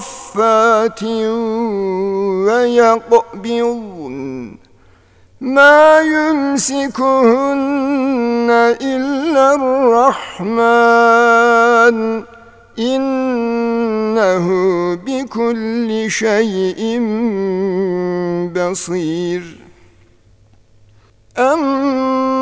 صافات ويقبضن. ما يمسكهن إلا الرحمن. إنه بكل شيء بصير.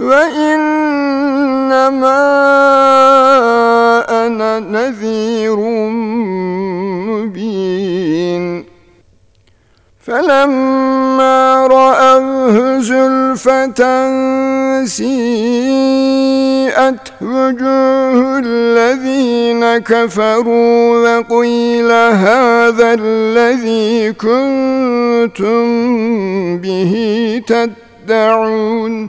وإنما أنا نذير مبين. فلما رأوه زلفة سيئت وجوه الذين كفروا وقيل هذا الذي كنتم به تدعون